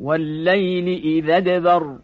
والليل إذا دبر